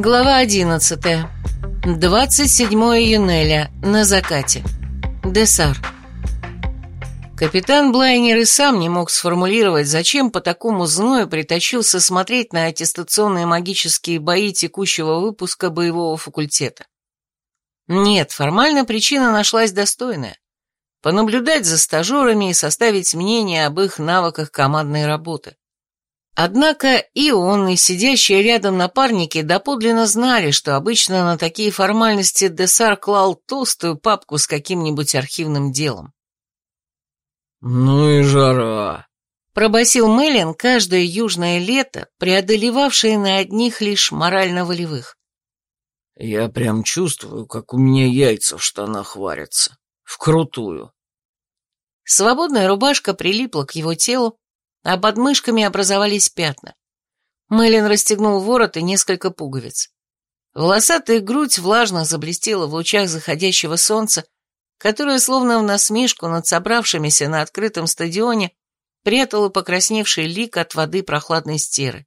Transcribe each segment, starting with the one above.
Глава 11. 27 июня. На закате. Десар. Капитан Блайнер и сам не мог сформулировать, зачем по такому зною притащился смотреть на аттестационные магические бои текущего выпуска боевого факультета. Нет, формально причина нашлась достойная. Понаблюдать за стажерами и составить мнение об их навыках командной работы. Однако и он, и сидящие рядом напарники доподлинно знали, что обычно на такие формальности Десар клал толстую папку с каким-нибудь архивным делом. «Ну и жара!» — пробасил Мэлен каждое южное лето, преодолевавшее на одних лишь морально-волевых. «Я прям чувствую, как у меня яйца в штанах варятся. Вкрутую». Свободная рубашка прилипла к его телу, а под мышками образовались пятна. Мэлен расстегнул ворот и несколько пуговиц. Волосатая грудь влажно заблестела в лучах заходящего солнца, которая, словно в насмешку над собравшимися на открытом стадионе, прятала покрасневший лик от воды прохладной стеры.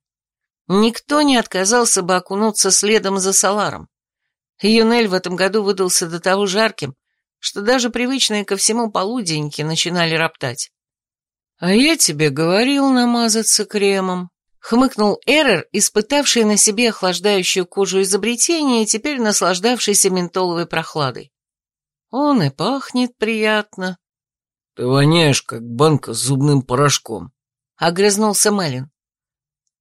Никто не отказался бы окунуться следом за Саларом. Юнель в этом году выдался до того жарким, что даже привычные ко всему полуденники начинали роптать. «А я тебе говорил намазаться кремом», — хмыкнул Эрер, испытавший на себе охлаждающую кожу изобретение и теперь наслаждавшийся ментоловой прохладой. Он и пахнет приятно. Ты воняешь, как банка с зубным порошком. Огрызнулся Мэлен.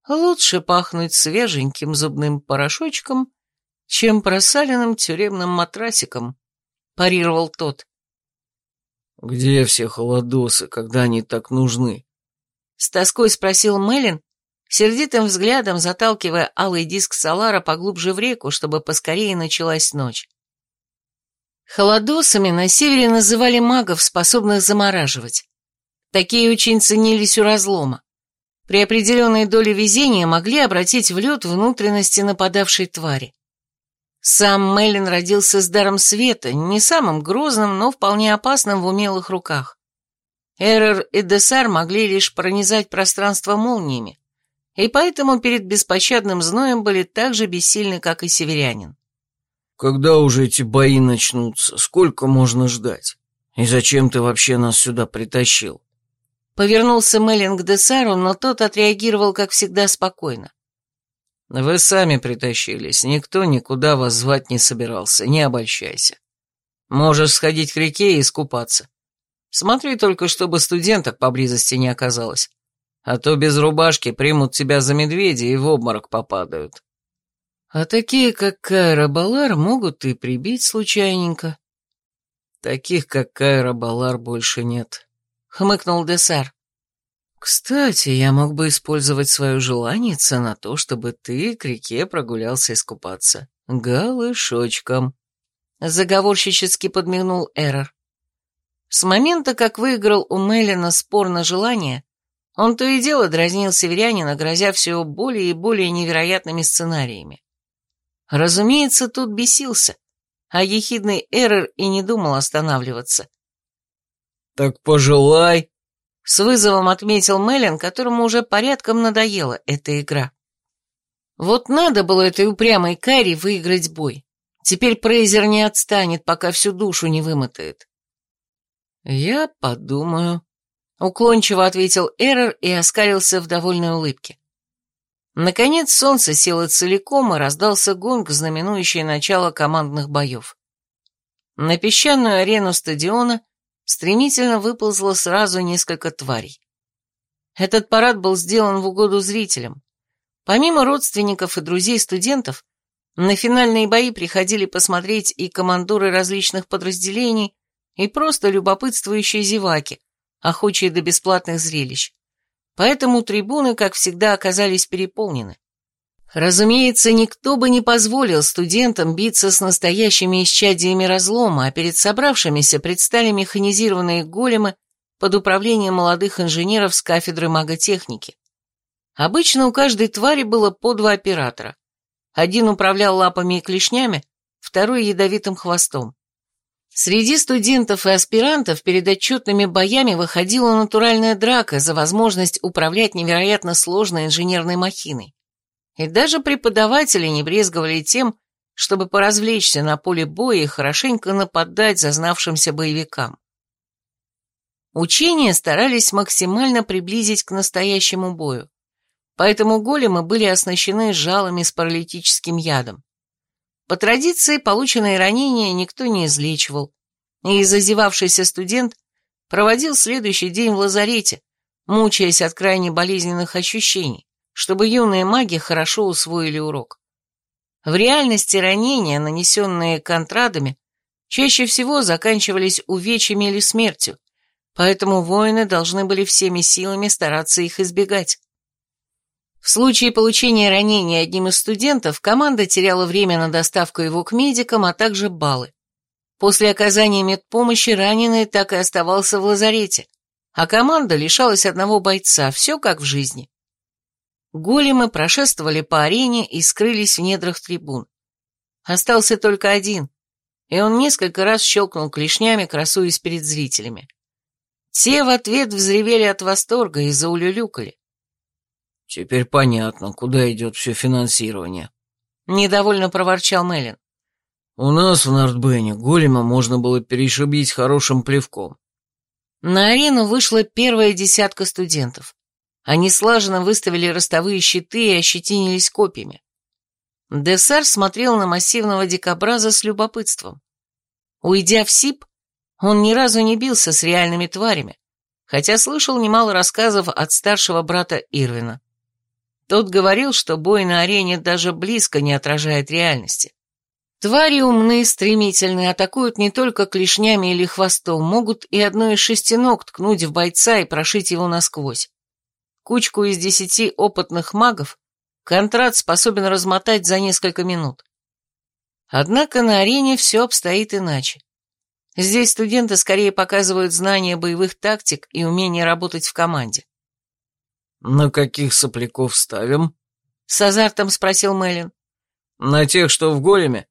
Лучше пахнуть свеженьким зубным порошочком, чем просаленным тюремным матрасиком, парировал тот. Где все холодосы, когда они так нужны? С тоской спросил Мэлен, сердитым взглядом заталкивая алый диск Салара поглубже в реку, чтобы поскорее началась ночь. Холодосами на севере называли магов, способных замораживать. Такие очень ценились у разлома. При определенной доле везения могли обратить в лед внутренности нападавшей твари. Сам Меллин родился с даром света, не самым грозным, но вполне опасным в умелых руках. Эрер и Десар могли лишь пронизать пространство молниями, и поэтому перед беспощадным зноем были так же бессильны, как и северянин. Когда уже эти бои начнутся? Сколько можно ждать? И зачем ты вообще нас сюда притащил?» Повернулся Меллин к Десару, но тот отреагировал, как всегда, спокойно. «Вы сами притащились, никто никуда вас звать не собирался, не обольщайся. Можешь сходить к реке и искупаться. Смотри только, чтобы студенток поблизости не оказалось, а то без рубашки примут тебя за медведя и в обморок попадают». А такие, как Кайра Балар, могут и прибить случайненько. Таких, как Кайра Балар, больше нет, — хмыкнул Десар. Кстати, я мог бы использовать свое желание на то, чтобы ты к реке прогулялся искупаться. Голышочком. Заговорщически подмигнул Эрор. С момента, как выиграл у Мелина спор на желание, он то и дело дразнил северянина, грозя все более и более невероятными сценариями. Разумеется, тут бесился, а ехидный Эрер и не думал останавливаться. «Так пожелай», — с вызовом отметил Меллен, которому уже порядком надоела эта игра. Вот надо было этой упрямой Кари выиграть бой. Теперь Прейзер не отстанет, пока всю душу не вымотает. «Я подумаю», — уклончиво ответил Эрер и оскалился в довольной улыбке. Наконец солнце село целиком, и раздался гонг, знаменующий начало командных боев. На песчаную арену стадиона стремительно выползло сразу несколько тварей. Этот парад был сделан в угоду зрителям. Помимо родственников и друзей студентов, на финальные бои приходили посмотреть и командоры различных подразделений, и просто любопытствующие зеваки, охочие до бесплатных зрелищ поэтому трибуны, как всегда, оказались переполнены. Разумеется, никто бы не позволил студентам биться с настоящими исчадиями разлома, а перед собравшимися предстали механизированные големы под управлением молодых инженеров с кафедры маготехники. Обычно у каждой твари было по два оператора. Один управлял лапами и клешнями, второй ядовитым хвостом. Среди студентов и аспирантов перед отчетными боями выходила натуральная драка за возможность управлять невероятно сложной инженерной махиной. И даже преподаватели не брезговали тем, чтобы поразвлечься на поле боя и хорошенько нападать зазнавшимся боевикам. Учения старались максимально приблизить к настоящему бою, поэтому големы были оснащены жалами с паралитическим ядом. По традиции, полученные ранения никто не излечивал, и зазевавшийся студент проводил следующий день в лазарете, мучаясь от крайне болезненных ощущений, чтобы юные маги хорошо усвоили урок. В реальности ранения, нанесенные контрадами, чаще всего заканчивались увечьями или смертью, поэтому воины должны были всеми силами стараться их избегать. В случае получения ранения одним из студентов команда теряла время на доставку его к медикам, а также баллы. После оказания медпомощи раненый так и оставался в лазарете, а команда лишалась одного бойца, все как в жизни. Големы прошествовали по арене и скрылись в недрах трибун. Остался только один, и он несколько раз щелкнул клешнями, красуясь перед зрителями. Те в ответ взревели от восторга и заулюлюкали. «Теперь понятно, куда идет все финансирование», — недовольно проворчал Мелин. «У нас в Нортбене голема можно было перешибить хорошим плевком». На арену вышла первая десятка студентов. Они слаженно выставили ростовые щиты и ощетинились копьями. Десар смотрел на массивного дикобраза с любопытством. Уйдя в СИП, он ни разу не бился с реальными тварями, хотя слышал немало рассказов от старшего брата Ирвина. Тот говорил, что бой на арене даже близко не отражает реальности. Твари умные, стремительные, атакуют не только клешнями или хвостом, могут и одной из шести ног ткнуть в бойца и прошить его насквозь. Кучку из десяти опытных магов Контрат способен размотать за несколько минут. Однако на арене все обстоит иначе. Здесь студенты скорее показывают знания боевых тактик и умение работать в команде. «На каких сопляков ставим?» — с азартом спросил Мэлен. «На тех, что в големе?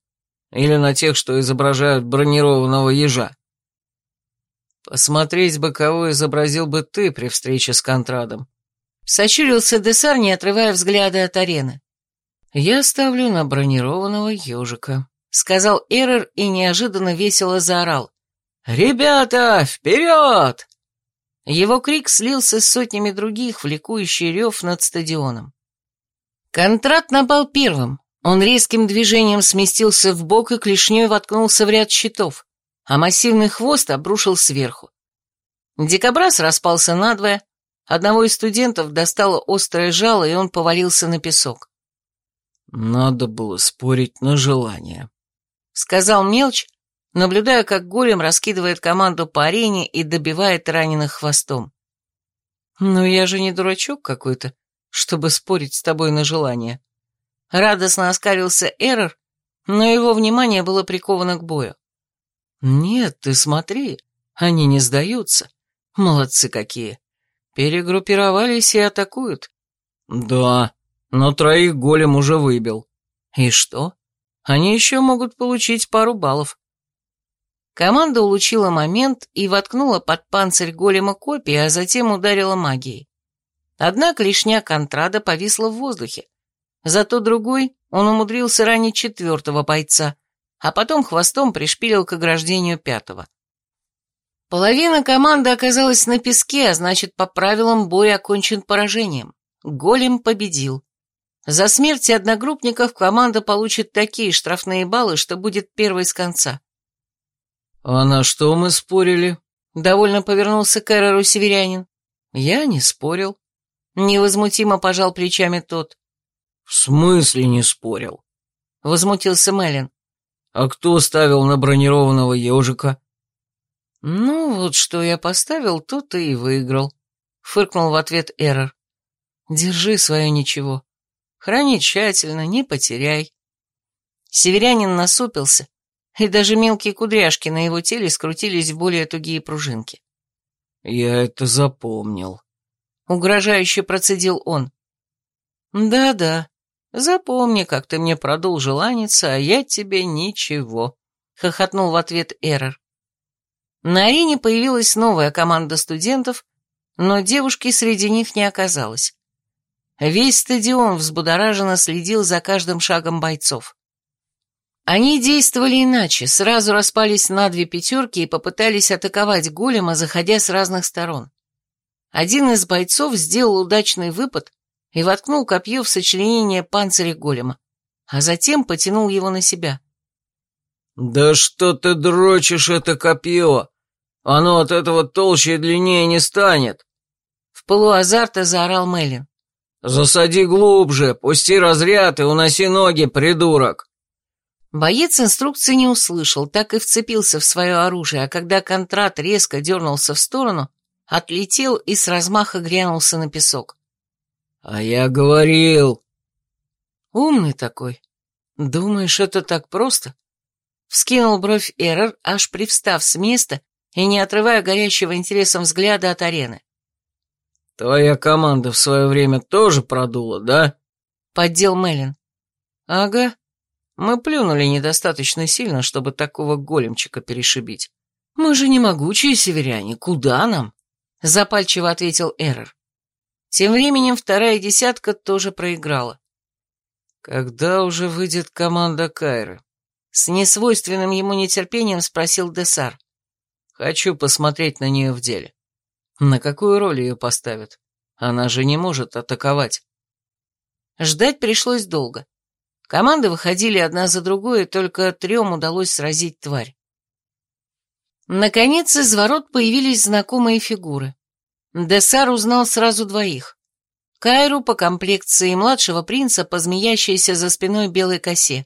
Или на тех, что изображают бронированного ежа?» «Посмотреть бы, кого изобразил бы ты при встрече с Контрадом». Сочурился Десар, не отрывая взгляда от арены. «Я ставлю на бронированного ежика», — сказал Эрер и неожиданно весело заорал. «Ребята, вперед!» Его крик слился с сотнями других, влекующий рев над стадионом. Контрат напал первым. Он резким движением сместился в бок и клешней воткнулся в ряд щитов, а массивный хвост обрушил сверху. Дикобраз распался надвое, одного из студентов достало острое жало, и он повалился на песок. «Надо было спорить на желание», — сказал Мелч, наблюдая, как голем раскидывает команду по арене и добивает раненых хвостом. «Ну я же не дурачок какой-то, чтобы спорить с тобой на желание». Радостно оскалился Эррор, но его внимание было приковано к бою. «Нет, ты смотри, они не сдаются. Молодцы какие. Перегруппировались и атакуют». «Да, но троих голем уже выбил». «И что? Они еще могут получить пару баллов. Команда улучила момент и воткнула под панцирь голема копии, а затем ударила магией. Однако лишняя контрада повисла в воздухе. Зато другой он умудрился ранить четвертого бойца, а потом хвостом пришпилил к ограждению пятого. Половина команды оказалась на песке, а значит, по правилам бой окончен поражением. Голем победил. За смерти одногруппников команда получит такие штрафные баллы, что будет первой с конца. «А на что мы спорили?» — довольно повернулся к Эрору северянин. «Я не спорил». Невозмутимо пожал плечами тот. «В смысле не спорил?» — возмутился Мэлен. «А кто ставил на бронированного ежика?» «Ну, вот что я поставил, то ты и выиграл», — фыркнул в ответ Эрор. «Держи свое ничего. Храни тщательно, не потеряй». Северянин насупился, и даже мелкие кудряшки на его теле скрутились в более тугие пружинки. «Я это запомнил», — угрожающе процедил он. «Да-да, запомни, как ты мне продул желаниться, а я тебе ничего», — хохотнул в ответ Эрор. На арене появилась новая команда студентов, но девушки среди них не оказалось. Весь стадион взбудораженно следил за каждым шагом бойцов. Они действовали иначе, сразу распались на две пятерки и попытались атаковать голема, заходя с разных сторон. Один из бойцов сделал удачный выпад и воткнул копье в сочленение панциря голема, а затем потянул его на себя. «Да что ты дрочишь это копье? Оно от этого толще и длиннее не станет!» В полуазарта заорал Мелин. «Засади глубже, пусти разряд и уноси ноги, придурок!» Боец инструкции не услышал, так и вцепился в свое оружие, а когда контрат резко дернулся в сторону, отлетел и с размаха грянулся на песок. «А я говорил...» «Умный такой. Думаешь, это так просто?» Вскинул бровь Эррор, аж привстав с места и не отрывая горящего интересом взгляда от арены. «Твоя команда в свое время тоже продула, да?» Поддел Мелин. «Ага. Мы плюнули недостаточно сильно, чтобы такого големчика перешибить. Мы же не могучие северяне, куда нам?» Запальчиво ответил Эррор. Тем временем вторая десятка тоже проиграла. «Когда уже выйдет команда Кайры?» С несвойственным ему нетерпением спросил Десар. «Хочу посмотреть на нее в деле». На какую роль ее поставят? Она же не может атаковать. Ждать пришлось долго. Команды выходили одна за другой, и только трем удалось сразить тварь. Наконец из ворот появились знакомые фигуры. Десар узнал сразу двоих. Кайру по комплекции младшего принца, позмеящейся за спиной белой косе.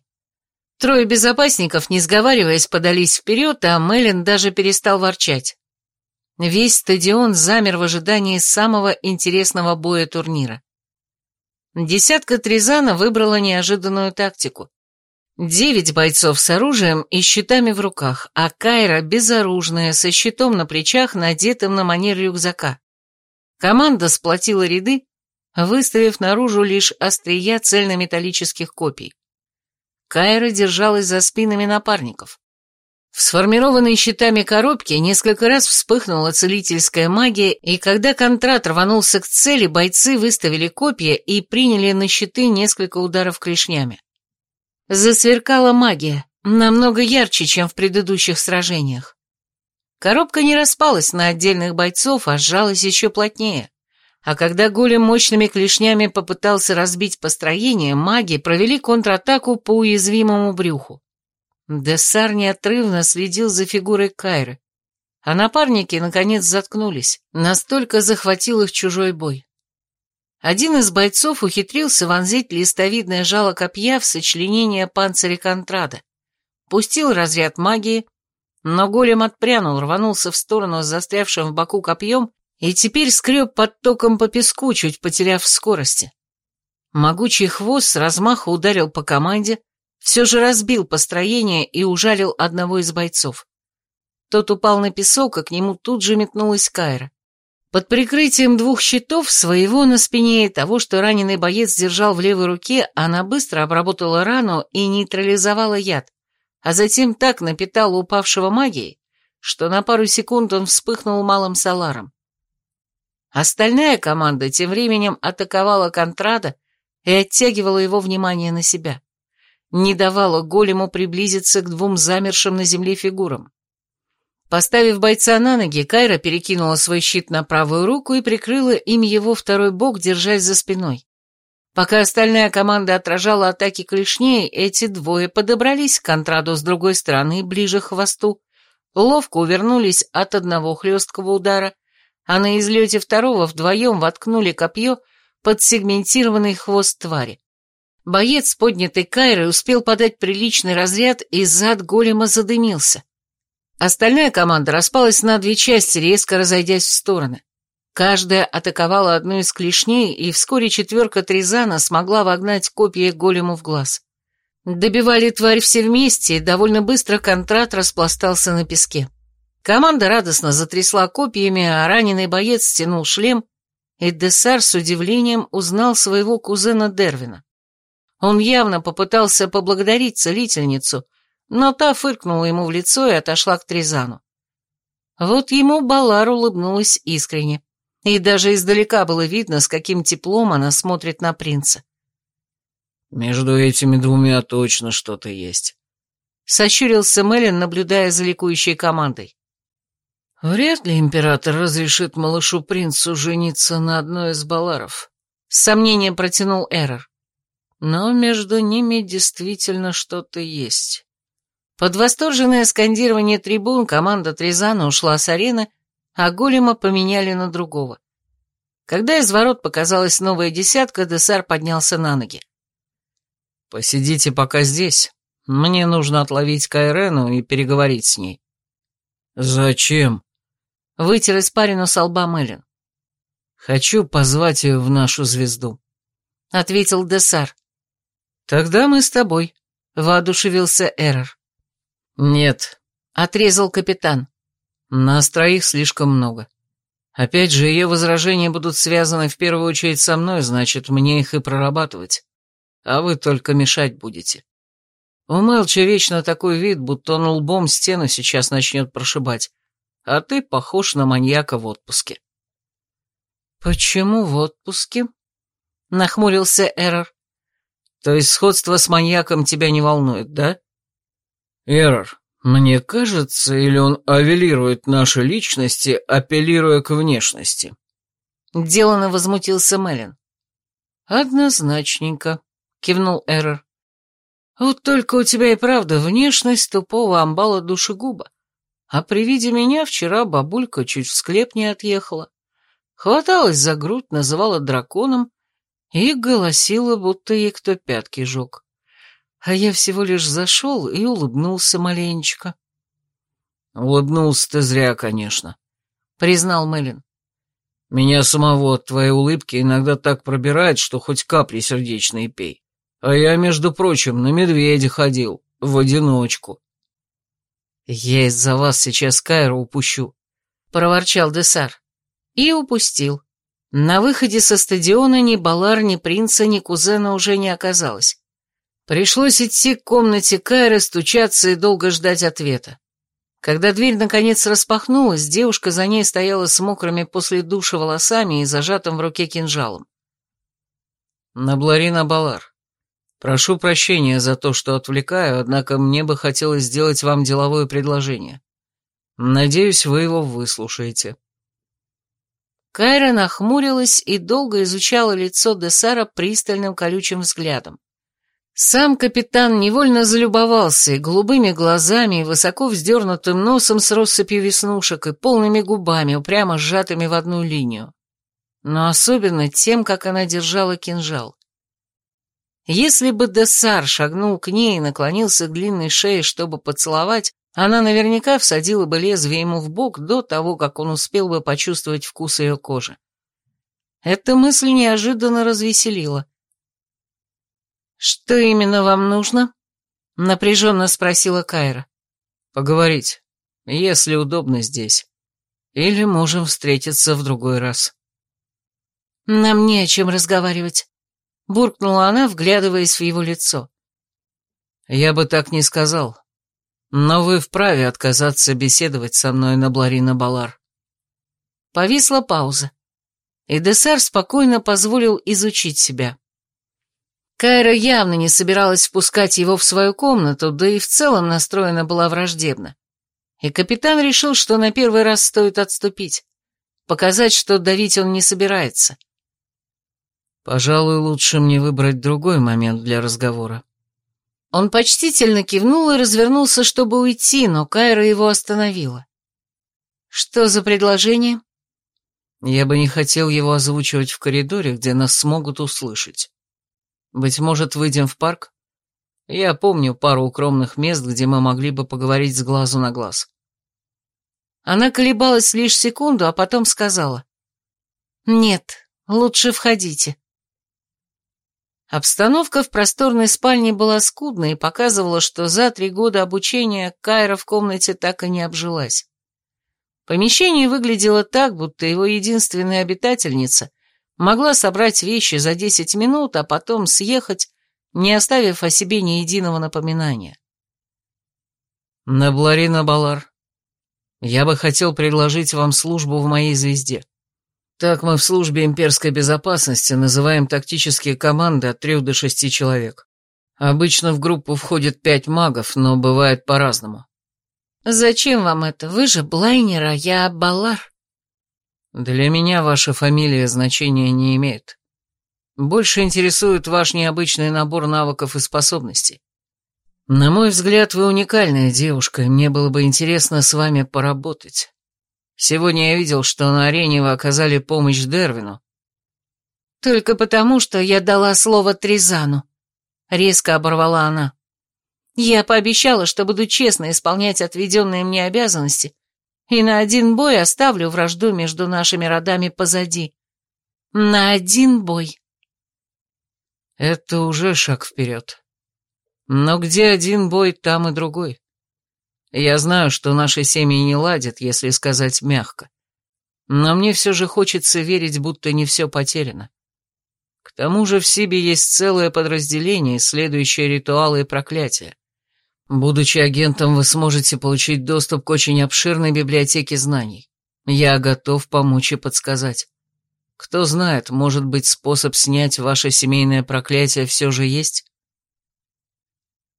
Трое безопасников, не сговариваясь, подались вперед, а Мелин даже перестал ворчать. Весь стадион замер в ожидании самого интересного боя турнира. Десятка Тризана выбрала неожиданную тактику. Девять бойцов с оружием и щитами в руках, а Кайра безоружная, со щитом на плечах, надетым на манер рюкзака. Команда сплотила ряды, выставив наружу лишь острия цельнометаллических копий. Кайра держалась за спинами напарников. В сформированной щитами коробке несколько раз вспыхнула целительская магия, и когда контрат рванулся к цели, бойцы выставили копья и приняли на щиты несколько ударов клешнями. Засверкала магия, намного ярче, чем в предыдущих сражениях. Коробка не распалась на отдельных бойцов, а сжалась еще плотнее. А когда голем мощными клешнями попытался разбить построение, маги провели контратаку по уязвимому брюху. Дессар неотрывно следил за фигурой Кайры, а напарники, наконец, заткнулись, настолько захватил их чужой бой. Один из бойцов ухитрился вонзить листовидное жало копья в сочленение панциря контрада, пустил разряд магии, но голем отпрянул, рванулся в сторону с застрявшим в боку копьем и теперь скреб под током по песку, чуть потеряв скорости. Могучий хвост с размаху ударил по команде, все же разбил построение и ужалил одного из бойцов. Тот упал на песок, а к нему тут же метнулась Кайра. Под прикрытием двух щитов, своего на спине и того, что раненый боец держал в левой руке, она быстро обработала рану и нейтрализовала яд, а затем так напитала упавшего магией, что на пару секунд он вспыхнул малым саларом. Остальная команда тем временем атаковала Контрада и оттягивала его внимание на себя не давало голему приблизиться к двум замершим на земле фигурам. Поставив бойца на ноги, Кайра перекинула свой щит на правую руку и прикрыла им его второй бок, держась за спиной. Пока остальная команда отражала атаки клешней, эти двое подобрались к контраду с другой стороны, ближе к хвосту, ловко увернулись от одного хлесткого удара, а на излете второго вдвоем воткнули копье под сегментированный хвост твари. Боец с поднятой кайрой успел подать приличный разряд, и зад голема задымился. Остальная команда распалась на две части, резко разойдясь в стороны. Каждая атаковала одну из клешней, и вскоре четверка Тризана смогла вогнать копья голему в глаз. Добивали тварь все вместе, и довольно быстро контрат распластался на песке. Команда радостно затрясла копьями, а раненый боец стянул шлем, и Десар с удивлением узнал своего кузена Дервина. Он явно попытался поблагодарить целительницу, но та фыркнула ему в лицо и отошла к Тризану. Вот ему Балар улыбнулась искренне. И даже издалека было видно, с каким теплом она смотрит на принца. «Между этими двумя точно что-то есть», — сощурился Мелин, наблюдая за ликующей командой. «Вряд ли император разрешит малышу-принцу жениться на одной из баларов», — с сомнением протянул Эрор. «Но между ними действительно что-то есть». Под восторженное скандирование трибун команда Трезана ушла с арены, а голема поменяли на другого. Когда из ворот показалась новая десятка, Десар поднялся на ноги. «Посидите пока здесь. Мне нужно отловить Кайрену и переговорить с ней». «Зачем?» — вытер испарину со лба Мэлен. «Хочу позвать ее в нашу звезду», — ответил Десар. «Тогда мы с тобой», — воодушевился Эрор. «Нет», — отрезал капитан. «Нас троих слишком много. Опять же, ее возражения будут связаны в первую очередь со мной, значит, мне их и прорабатывать. А вы только мешать будете. У Мелча вечно такой вид, будто он лбом стену сейчас начнет прошибать, а ты похож на маньяка в отпуске». «Почему в отпуске?» — нахмурился Эрор. «То есть сходство с маньяком тебя не волнует, да?» «Эрор, мне кажется, или он авелирует наши личности, апеллируя к внешности?» Делано возмутился Мелин. «Однозначненько», — кивнул Эрор. «Вот только у тебя и правда внешность тупого амбала душегуба. А при виде меня вчера бабулька чуть в склеп не отъехала. Хваталась за грудь, называла драконом и голосила, будто ей кто пятки жег а я всего лишь зашел и улыбнулся маленечко. «Улыбнулся ты зря, конечно», — признал Мэлен. «Меня самого от твоей улыбки иногда так пробирает, что хоть капли сердечные пей. А я, между прочим, на медведя ходил, в одиночку». «Я из-за вас сейчас Кайра упущу», — проворчал Десар. И упустил. На выходе со стадиона ни Балар, ни принца, ни кузена уже не оказалось. Пришлось идти к комнате Кайры, стучаться и долго ждать ответа. Когда дверь наконец распахнулась, девушка за ней стояла с мокрыми после душа волосами и зажатым в руке кинжалом. «Набларина Балар, прошу прощения за то, что отвлекаю, однако мне бы хотелось сделать вам деловое предложение. Надеюсь, вы его выслушаете». Кайра нахмурилась и долго изучала лицо Десара пристальным колючим взглядом. Сам капитан невольно залюбовался голубыми глазами, и высоко вздернутым носом с россыпью веснушек, и полными губами, упрямо сжатыми в одну линию. Но особенно тем, как она держала кинжал. Если бы Десар шагнул к ней и наклонился к длинной шее, чтобы поцеловать, она наверняка всадила бы лезвие ему в бок до того, как он успел бы почувствовать вкус ее кожи. Эта мысль неожиданно развеселила. «Что именно вам нужно?» — напряженно спросила Кайра. «Поговорить, если удобно здесь. Или можем встретиться в другой раз». «Нам не о чем разговаривать», — буркнула она, вглядываясь в его лицо. «Я бы так не сказал. Но вы вправе отказаться беседовать со мной на Бларина Балар». Повисла пауза, и Десар спокойно позволил изучить себя. Кайра явно не собиралась впускать его в свою комнату, да и в целом настроена была враждебно. И капитан решил, что на первый раз стоит отступить, показать, что давить он не собирается. «Пожалуй, лучше мне выбрать другой момент для разговора». Он почтительно кивнул и развернулся, чтобы уйти, но Кайра его остановила. «Что за предложение?» «Я бы не хотел его озвучивать в коридоре, где нас смогут услышать. Быть может, выйдем в парк? Я помню пару укромных мест, где мы могли бы поговорить с глазу на глаз. Она колебалась лишь секунду, а потом сказала. «Нет, лучше входите». Обстановка в просторной спальне была скудной и показывала, что за три года обучения Кайра в комнате так и не обжилась. Помещение выглядело так, будто его единственная обитательница могла собрать вещи за десять минут, а потом съехать, не оставив о себе ни единого напоминания. Набларина Балар, я бы хотел предложить вам службу в моей звезде. Так мы в службе имперской безопасности называем тактические команды от трех до шести человек. Обычно в группу входит пять магов, но бывает по-разному. Зачем вам это? Вы же Блайнер, а я Балар. Для меня ваша фамилия значения не имеет. Больше интересует ваш необычный набор навыков и способностей. На мой взгляд, вы уникальная девушка, и мне было бы интересно с вами поработать. Сегодня я видел, что на арене вы оказали помощь Дервину. Только потому, что я дала слово Тризану. Резко оборвала она. Я пообещала, что буду честно исполнять отведенные мне обязанности, и на один бой оставлю вражду между нашими родами позади. На один бой. Это уже шаг вперед. Но где один бой, там и другой. Я знаю, что наши семьи не ладят, если сказать мягко. Но мне все же хочется верить, будто не все потеряно. К тому же в Сибе есть целое подразделение, исследующее ритуалы и проклятия. Будучи агентом, вы сможете получить доступ к очень обширной библиотеке знаний. Я готов помочь и подсказать. Кто знает, может быть, способ снять ваше семейное проклятие все же есть?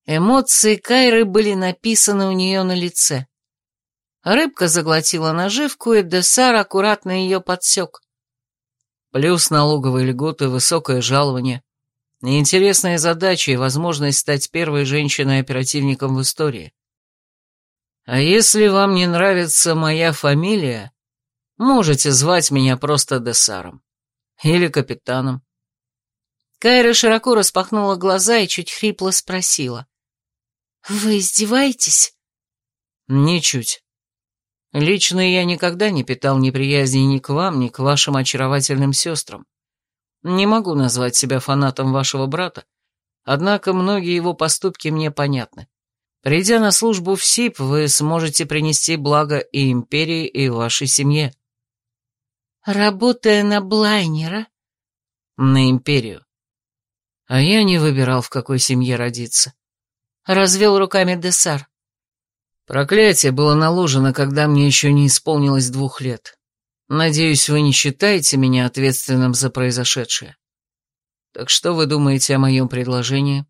Эмоции Кайры были написаны у нее на лице. Рыбка заглотила наживку, и Десар аккуратно ее подсек. Плюс налоговые льготы, высокое жалование, интересные задачи и возможность стать первой женщиной-оперативником в истории. А если вам не нравится моя фамилия, можете звать меня просто Десаром. Или капитаном. Кайра широко распахнула глаза и чуть хрипло спросила. «Вы издеваетесь?» «Ничуть. Лично я никогда не питал неприязни ни к вам, ни к вашим очаровательным сестрам. Не могу назвать себя фанатом вашего брата, однако многие его поступки мне понятны. Придя на службу в СИП, вы сможете принести благо и империи, и вашей семье». «Работая на Блайнера?» «На империю. А я не выбирал, в какой семье родиться. — развел руками Десар. «Проклятие было наложено, когда мне еще не исполнилось двух лет. Надеюсь, вы не считаете меня ответственным за произошедшее. Так что вы думаете о моем предложении?»